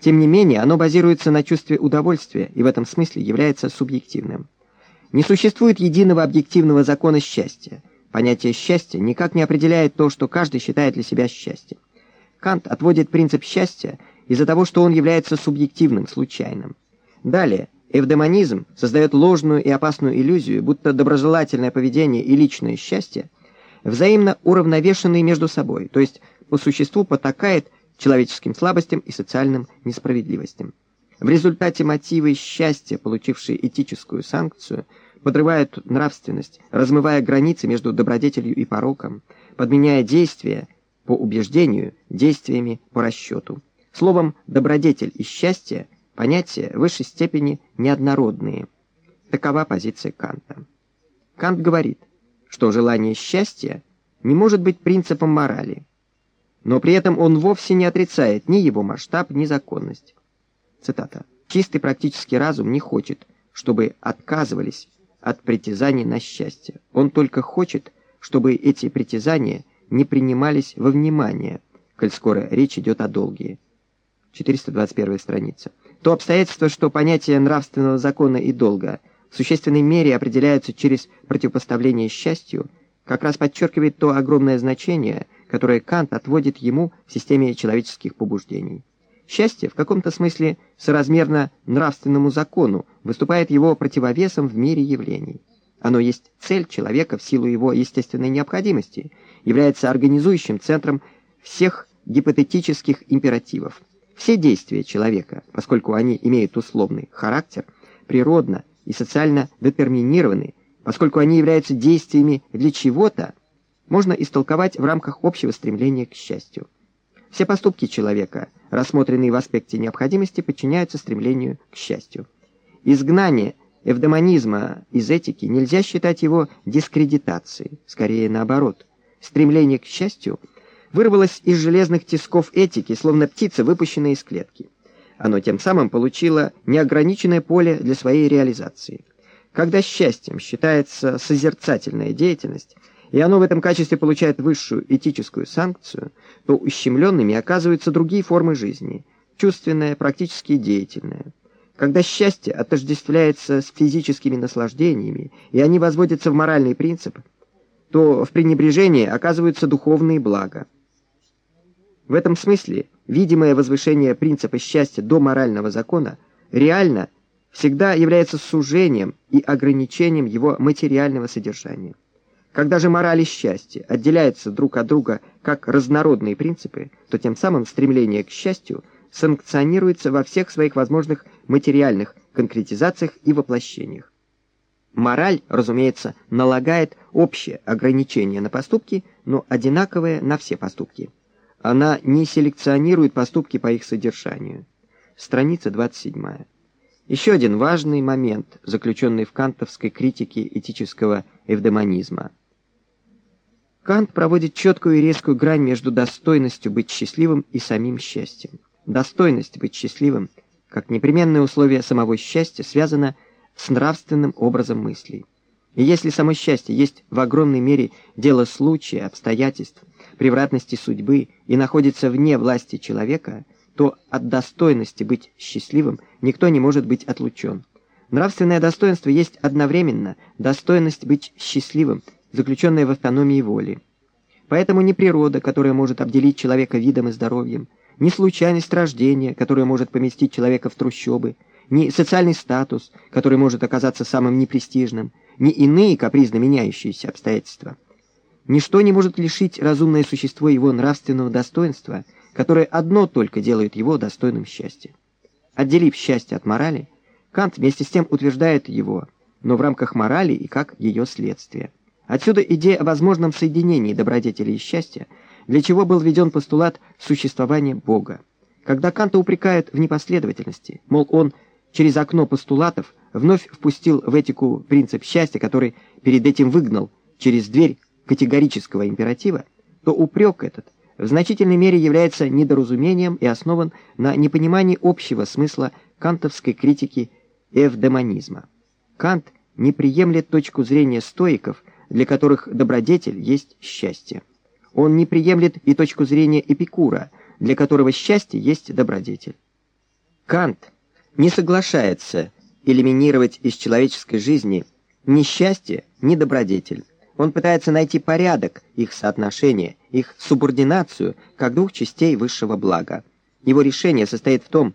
Тем не менее, оно базируется на чувстве удовольствия и в этом смысле является субъективным. Не существует единого объективного закона счастья. Понятие счастья никак не определяет то, что каждый считает для себя счастьем. Кант отводит принцип счастья из-за того, что он является субъективным, случайным. Далее, эвдемонизм создает ложную и опасную иллюзию, будто доброжелательное поведение и личное счастье взаимно уравновешенные между собой, то есть по существу потакает человеческим слабостям и социальным несправедливостям. В результате мотивы счастья, получившие этическую санкцию, подрывают нравственность, размывая границы между добродетелью и пороком, подменяя действия по убеждению действиями по расчету. Словом, добродетель и счастье – понятия в высшей степени неоднородные. Такова позиция Канта. Кант говорит, что желание счастья не может быть принципом морали – но при этом он вовсе не отрицает ни его масштаб, ни законность. Цитата. «Чистый практический разум не хочет, чтобы отказывались от притязаний на счастье. Он только хочет, чтобы эти притязания не принимались во внимание, коль скоро речь идет о долге». 421 страница. То обстоятельство, что понятия нравственного закона и долга в существенной мере определяются через противопоставление счастью, как раз подчеркивает то огромное значение, которое Кант отводит ему в системе человеческих побуждений. Счастье в каком-то смысле соразмерно нравственному закону, выступает его противовесом в мире явлений. Оно есть цель человека в силу его естественной необходимости, является организующим центром всех гипотетических императивов. Все действия человека, поскольку они имеют условный характер, природно и социально детерминированы, поскольку они являются действиями для чего-то, можно истолковать в рамках общего стремления к счастью. Все поступки человека, рассмотренные в аспекте необходимости, подчиняются стремлению к счастью. Изгнание эвдемонизма из этики нельзя считать его дискредитацией, скорее наоборот. Стремление к счастью вырвалось из железных тисков этики, словно птица, выпущенная из клетки. Оно тем самым получило неограниченное поле для своей реализации. Когда счастьем считается созерцательная деятельность, и оно в этом качестве получает высшую этическую санкцию, то ущемленными оказываются другие формы жизни – чувственная, практически деятельная. Когда счастье отождествляется с физическими наслаждениями, и они возводятся в моральный принцип, то в пренебрежении оказываются духовные блага. В этом смысле видимое возвышение принципа счастья до морального закона реально всегда является сужением и ограничением его материального содержания. Когда же мораль и счастье отделяются друг от друга как разнородные принципы, то тем самым стремление к счастью санкционируется во всех своих возможных материальных конкретизациях и воплощениях. Мораль, разумеется, налагает общее ограничение на поступки, но одинаковое на все поступки. Она не селекционирует поступки по их содержанию. Страница 27. Еще один важный момент, заключенный в кантовской критике этического эвдемонизма – Кант проводит четкую и резкую грань между достойностью быть счастливым и самим счастьем. Достойность быть счастливым, как непременное условие самого счастья, связана с нравственным образом мыслей. И если само счастье есть в огромной мере дело случая, обстоятельств, превратности судьбы и находится вне власти человека, то от достойности быть счастливым никто не может быть отлучен. Нравственное достоинство есть одновременно достойность быть счастливым заключенная в автономии воли. Поэтому ни природа, которая может обделить человека видом и здоровьем, ни случайность рождения, которая может поместить человека в трущобы, ни социальный статус, который может оказаться самым непрестижным, ни иные капризно меняющиеся обстоятельства. Ничто не может лишить разумное существо его нравственного достоинства, которое одно только делает его достойным счастья. Отделив счастье от морали, Кант вместе с тем утверждает его, но в рамках морали и как ее следствие. Отсюда идея о возможном соединении добродетели и счастья, для чего был введен постулат существования Бога. Когда Канта упрекают в непоследовательности, мол, он через окно постулатов вновь впустил в этику принцип счастья, который перед этим выгнал через дверь категорического императива, то упрек этот в значительной мере является недоразумением и основан на непонимании общего смысла кантовской критики эвдемонизма. Кант не приемлет точку зрения стоиков – для которых добродетель есть счастье. Он не приемлет и точку зрения Эпикура, для которого счастье есть добродетель. Кант не соглашается элиминировать из человеческой жизни ни счастье, ни добродетель. Он пытается найти порядок их соотношения, их субординацию как двух частей высшего блага. Его решение состоит в том,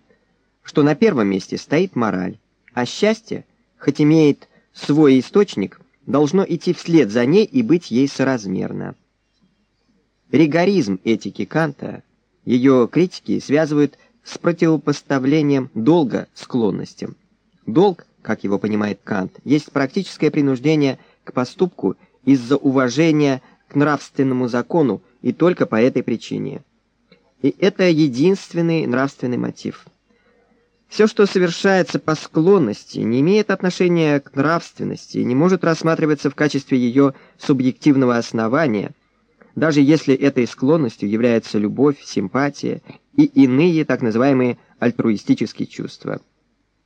что на первом месте стоит мораль, а счастье, хоть имеет свой источник – должно идти вслед за ней и быть ей соразмерно. Ригоризм этики Канта, ее критики связывают с противопоставлением долга склонностям. Долг, как его понимает Кант, есть практическое принуждение к поступку из-за уважения к нравственному закону и только по этой причине. И это единственный нравственный мотив – все, что совершается по склонности, не имеет отношения к нравственности и не может рассматриваться в качестве ее субъективного основания, даже если этой склонностью является любовь, симпатия и иные так называемые альтруистические чувства.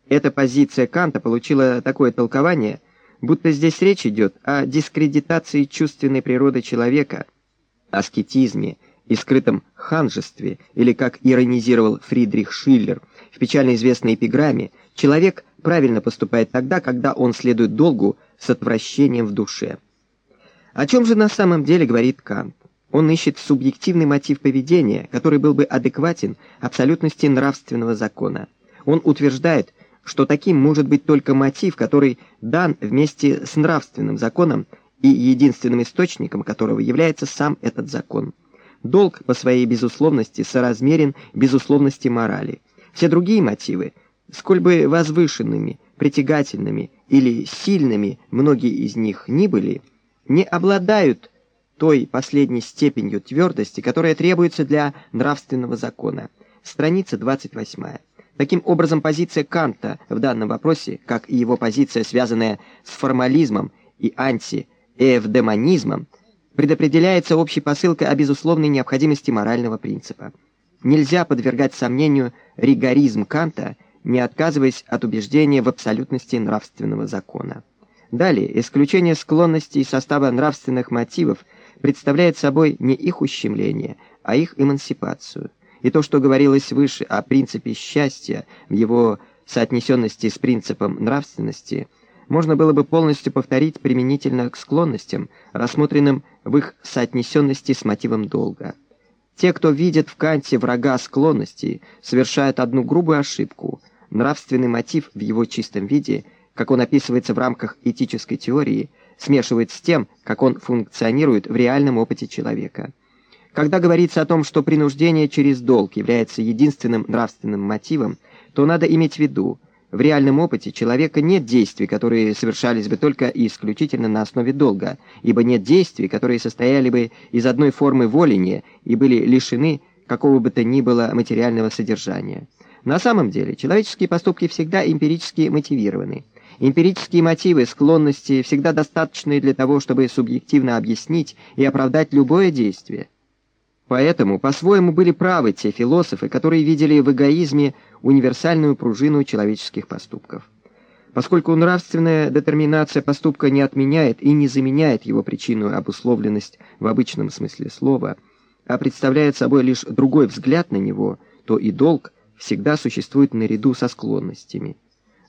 Эта позиция Канта получила такое толкование, будто здесь речь идет о дискредитации чувственной природы человека, аскетизме и скрытом ханжестве, или, как иронизировал Фридрих Шиллер, в печально известной эпиграмме, человек правильно поступает тогда, когда он следует долгу с отвращением в душе. О чем же на самом деле говорит Кант? Он ищет субъективный мотив поведения, который был бы адекватен абсолютности нравственного закона. Он утверждает, что таким может быть только мотив, который дан вместе с нравственным законом и единственным источником которого является сам этот закон. Долг по своей безусловности соразмерен безусловности морали. Все другие мотивы, сколь бы возвышенными, притягательными или сильными многие из них ни были, не обладают той последней степенью твердости, которая требуется для нравственного закона. Страница 28. Таким образом, позиция Канта в данном вопросе, как и его позиция, связанная с формализмом и антиэвдемонизмом, предопределяется общей посылкой о безусловной необходимости морального принципа. Нельзя подвергать сомнению ригоризм Канта, не отказываясь от убеждения в абсолютности нравственного закона. Далее, исключение склонностей состава нравственных мотивов представляет собой не их ущемление, а их эмансипацию. И то, что говорилось выше о принципе счастья в его соотнесенности с принципом нравственности, можно было бы полностью повторить применительно к склонностям, рассмотренным в их соотнесенности с мотивом долга. Те, кто видит в Канте врага склонностей, совершают одну грубую ошибку. Нравственный мотив в его чистом виде, как он описывается в рамках этической теории, смешивает с тем, как он функционирует в реальном опыте человека. Когда говорится о том, что принуждение через долг является единственным нравственным мотивом, то надо иметь в виду, в реальном опыте человека нет действий, которые совершались бы только и исключительно на основе долга, ибо нет действий, которые состояли бы из одной формы воления и были лишены какого бы то ни было материального содержания. На самом деле, человеческие поступки всегда эмпирически мотивированы. Эмпирические мотивы, склонности всегда достаточны для того, чтобы субъективно объяснить и оправдать любое действие. Поэтому по-своему были правы те философы, которые видели в эгоизме универсальную пружину человеческих поступков. Поскольку нравственная детерминация поступка не отменяет и не заменяет его причинную обусловленность в обычном смысле слова, а представляет собой лишь другой взгляд на него, то и долг всегда существует наряду со склонностями.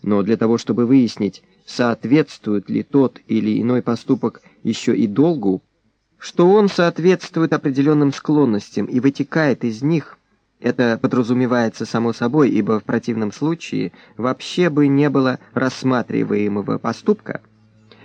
Но для того, чтобы выяснить, соответствует ли тот или иной поступок еще и долгу, что он соответствует определенным склонностям и вытекает из них, это подразумевается само собой, ибо в противном случае вообще бы не было рассматриваемого поступка.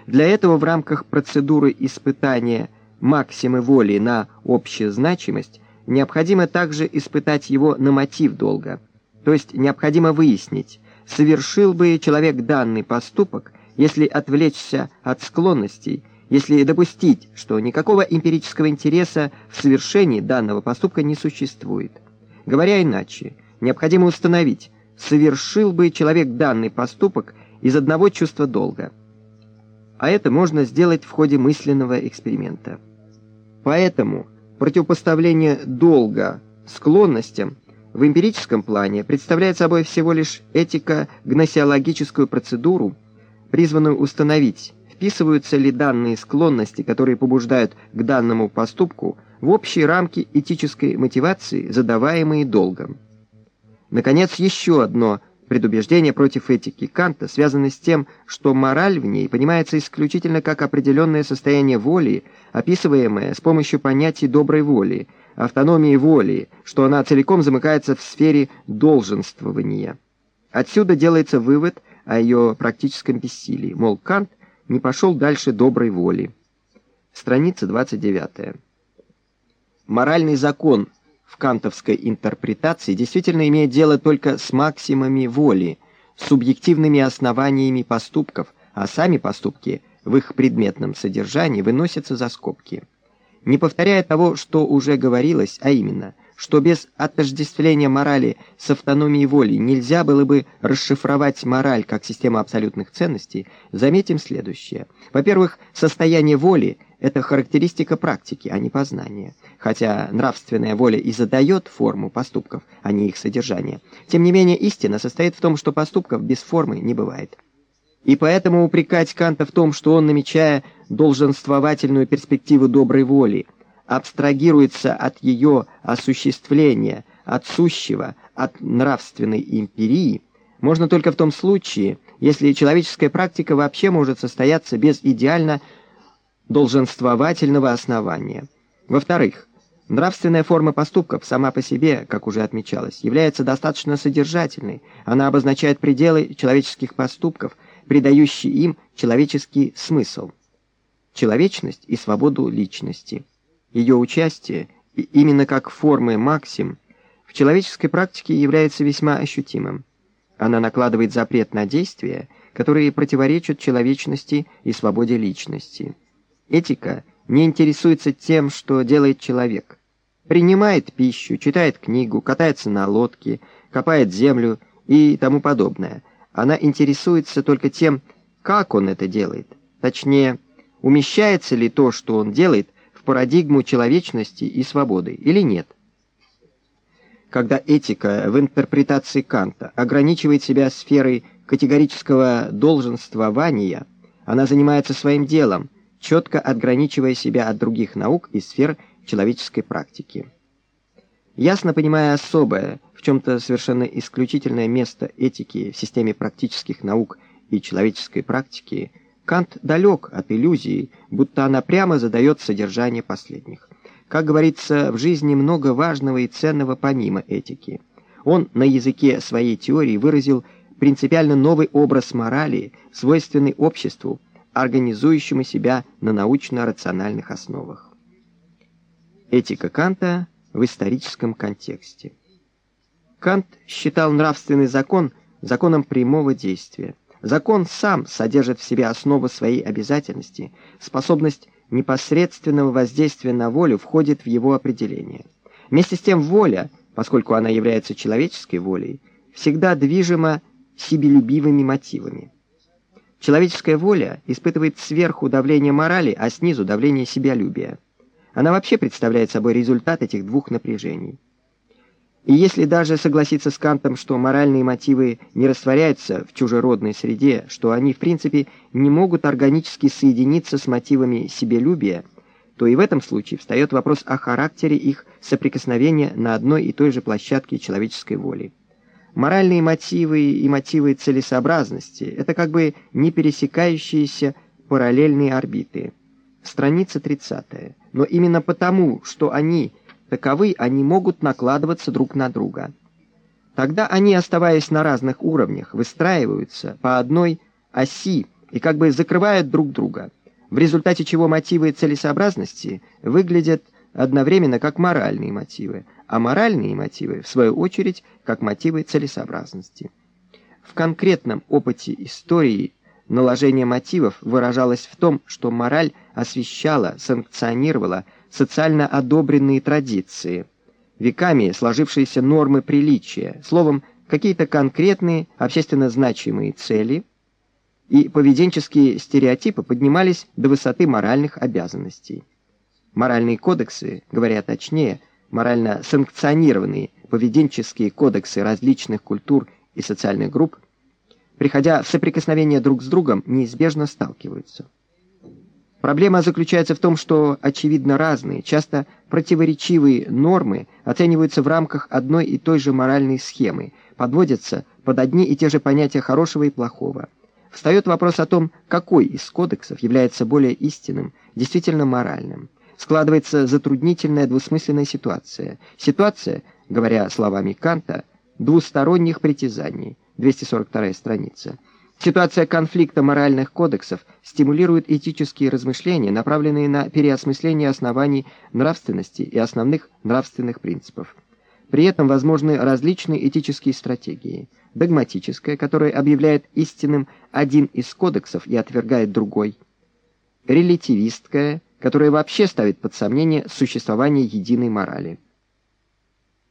Для этого в рамках процедуры испытания максимы воли на общую значимость необходимо также испытать его на мотив долга, то есть необходимо выяснить, совершил бы человек данный поступок, если отвлечься от склонностей если допустить, что никакого эмпирического интереса в совершении данного поступка не существует. Говоря иначе, необходимо установить, совершил бы человек данный поступок из одного чувства долга. А это можно сделать в ходе мысленного эксперимента. Поэтому противопоставление долга склонностям в эмпирическом плане представляет собой всего лишь этико-гносеологическую процедуру, призванную установить, вписываются ли данные склонности, которые побуждают к данному поступку, в общие рамки этической мотивации, задаваемые долгом. Наконец, еще одно предубеждение против этики Канта связано с тем, что мораль в ней понимается исключительно как определенное состояние воли, описываемое с помощью понятия доброй воли, автономии воли, что она целиком замыкается в сфере долженствования. Отсюда делается вывод о ее практическом бессилии, мол, Кант не пошел дальше доброй воли. Страница 29. Моральный закон в кантовской интерпретации действительно имеет дело только с максимами воли, субъективными основаниями поступков, а сами поступки в их предметном содержании выносятся за скобки. Не повторяя того, что уже говорилось, а именно – что без отождествления морали с автономией воли нельзя было бы расшифровать мораль как систему абсолютных ценностей, заметим следующее. Во-первых, состояние воли – это характеристика практики, а не познания. Хотя нравственная воля и задает форму поступков, а не их содержание. Тем не менее, истина состоит в том, что поступков без формы не бывает. И поэтому упрекать Канта в том, что он, намечая долженствовательную перспективу доброй воли – абстрагируется от ее осуществления, от сущего, от нравственной империи, можно только в том случае, если человеческая практика вообще может состояться без идеально долженствовательного основания. Во-вторых, нравственная форма поступков сама по себе, как уже отмечалось, является достаточно содержательной. Она обозначает пределы человеческих поступков, придающие им человеческий смысл, человечность и свободу личности. Ее участие, именно как формы максим, в человеческой практике является весьма ощутимым. Она накладывает запрет на действия, которые противоречат человечности и свободе личности. Этика не интересуется тем, что делает человек. Принимает пищу, читает книгу, катается на лодке, копает землю и тому подобное. Она интересуется только тем, как он это делает. Точнее, умещается ли то, что он делает, парадигму человечности и свободы или нет. Когда этика в интерпретации Канта ограничивает себя сферой категорического долженствования, Она занимается своим делом, четко отграничивая себя от других наук и сфер человеческой практики. Ясно понимая особое, в чем-то совершенно исключительное место этики в системе практических наук и человеческой практики, Кант далек от иллюзии, будто она прямо задает содержание последних. Как говорится, в жизни много важного и ценного помимо этики. Он на языке своей теории выразил принципиально новый образ морали, свойственный обществу, организующему себя на научно-рациональных основах. Этика Канта в историческом контексте. Кант считал нравственный закон законом прямого действия. Закон сам содержит в себе основу своей обязательности, способность непосредственного воздействия на волю входит в его определение. Вместе с тем воля, поскольку она является человеческой волей, всегда движима себелюбивыми мотивами. Человеческая воля испытывает сверху давление морали, а снизу давление себялюбия. Она вообще представляет собой результат этих двух напряжений. И если даже согласиться с Кантом, что моральные мотивы не растворяются в чужеродной среде, что они, в принципе, не могут органически соединиться с мотивами себелюбия, то и в этом случае встает вопрос о характере их соприкосновения на одной и той же площадке человеческой воли. Моральные мотивы и мотивы целесообразности – это как бы не пересекающиеся параллельные орбиты. Страница 30. Но именно потому, что они таковы, они могут накладываться друг на друга. Тогда они, оставаясь на разных уровнях, выстраиваются по одной оси и как бы закрывают друг друга, в результате чего мотивы целесообразности выглядят одновременно как моральные мотивы, а моральные мотивы, в свою очередь, как мотивы целесообразности. В конкретном опыте истории наложение мотивов выражалось в том, что мораль освещала, санкционировала социально одобренные традиции, веками сложившиеся нормы приличия, словом, какие-то конкретные общественно значимые цели и поведенческие стереотипы поднимались до высоты моральных обязанностей. Моральные кодексы, говоря точнее, морально санкционированные поведенческие кодексы различных культур и социальных групп, приходя в соприкосновение друг с другом, неизбежно сталкиваются. Проблема заключается в том, что очевидно разные, часто противоречивые нормы оцениваются в рамках одной и той же моральной схемы, подводятся под одни и те же понятия хорошего и плохого. Встает вопрос о том, какой из кодексов является более истинным, действительно моральным складывается затруднительная двусмысленная ситуация. Ситуация, говоря словами Канта, двусторонних притязаний, 242 страница. Ситуация конфликта моральных кодексов стимулирует этические размышления, направленные на переосмысление оснований нравственности и основных нравственных принципов. При этом возможны различные этические стратегии. Догматическая, которая объявляет истинным один из кодексов и отвергает другой. Релятивистская, которая вообще ставит под сомнение существование единой морали.